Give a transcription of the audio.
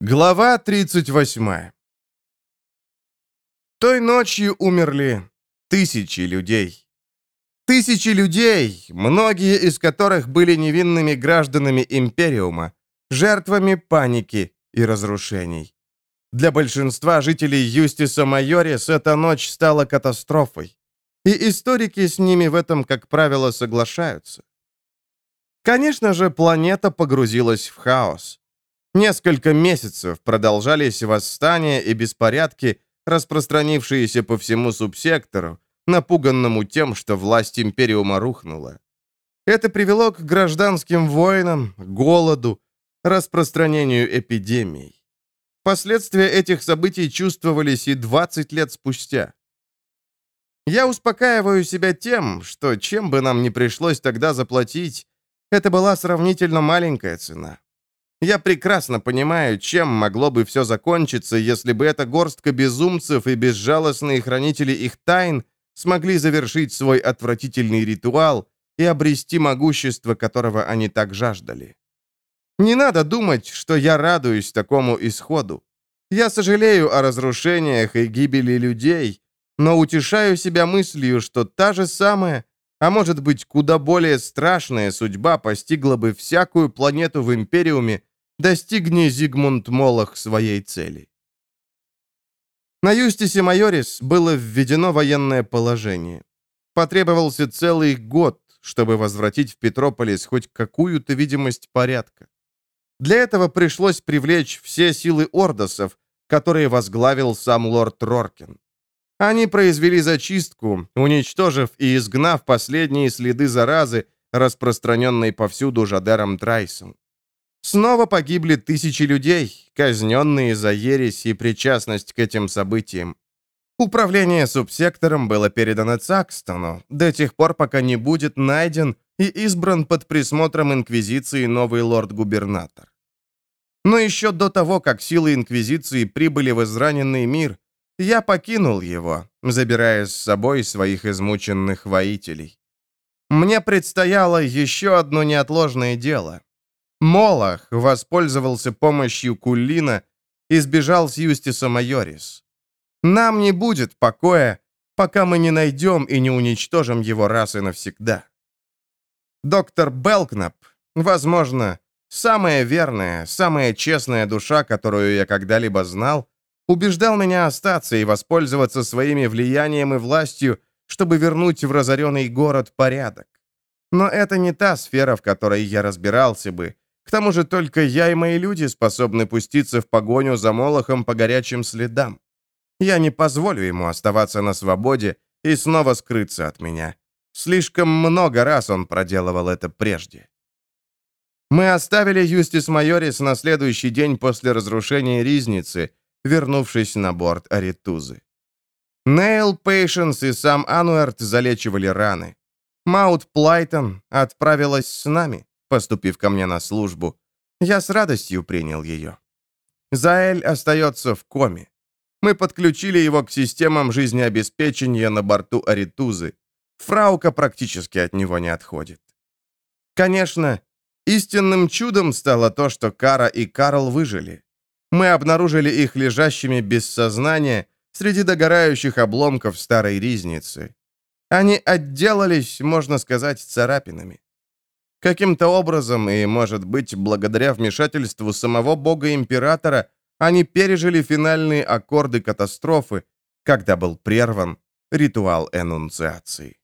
Глава 38 Той ночью умерли тысячи людей. Тысячи людей, многие из которых были невинными гражданами Империума, жертвами паники и разрушений. Для большинства жителей Юстиса Майорис эта ночь стала катастрофой. И историки с ними в этом, как правило, соглашаются. Конечно же, планета погрузилась в хаос. Несколько месяцев продолжались восстания и беспорядки, распространившиеся по всему субсектору, напуганному тем, что власть Империума рухнула. Это привело к гражданским войнам, голоду, распространению эпидемий. Последствия этих событий чувствовались и 20 лет спустя. Я успокаиваю себя тем, что чем бы нам ни пришлось тогда заплатить, это была сравнительно маленькая цена. Я прекрасно понимаю, чем могло бы все закончиться, если бы эта горстка безумцев и безжалостные хранители их тайн смогли завершить свой отвратительный ритуал и обрести могущество, которого они так жаждали. Не надо думать, что я радуюсь такому исходу. Я сожалею о разрушениях и гибели людей, но утешаю себя мыслью, что та же самая а может быть, куда более страшная судьба постигла бы всякую планету в Империуме, достигни Зигмунд Молох своей цели. На Юстисе Майорис было введено военное положение. Потребовался целый год, чтобы возвратить в Петрополис хоть какую-то видимость порядка. Для этого пришлось привлечь все силы ордосов, которые возглавил сам лорд Роркин. Они произвели зачистку, уничтожив и изгнав последние следы заразы, распространенной повсюду Жадером Трайсом. Снова погибли тысячи людей, казненные за ересь и причастность к этим событиям. Управление субсектором было передано Цакстону до тех пор, пока не будет найден и избран под присмотром Инквизиции новый лорд-губернатор. Но еще до того, как силы Инквизиции прибыли в израненный мир, я покинул его, забирая с собой своих измученных воителей. Мне предстояло еще одно неотложное дело. Молох воспользовался помощью Кулина и сбежал с Юстиса Майорис. Нам не будет покоя, пока мы не найдем и не уничтожим его раз и навсегда. Доктор Белкнап, возможно, самая верная, самая честная душа, которую я когда-либо знал, убеждал меня остаться и воспользоваться своими влиянием и властью, чтобы вернуть в разоренный город порядок. Но это не та сфера, в которой я разбирался бы. К тому же только я и мои люди способны пуститься в погоню за Молохом по горячим следам. Я не позволю ему оставаться на свободе и снова скрыться от меня. Слишком много раз он проделывал это прежде. Мы оставили Юстис Майорис на следующий день после разрушения Ризницы, вернувшись на борт Аритузы. Нейл, Пейшенс и сам Ануэрт залечивали раны. Маут Плайтон отправилась с нами, поступив ко мне на службу. Я с радостью принял ее. Заэль остается в коме. Мы подключили его к системам жизнеобеспечения на борту Аритузы. Фраука практически от него не отходит. Конечно, истинным чудом стало то, что Кара и Карл выжили. Мы обнаружили их лежащими без сознания среди догорающих обломков старой ризницы. Они отделались, можно сказать, царапинами. Каким-то образом, и, может быть, благодаря вмешательству самого бога-императора, они пережили финальные аккорды катастрофы, когда был прерван ритуал энунциации.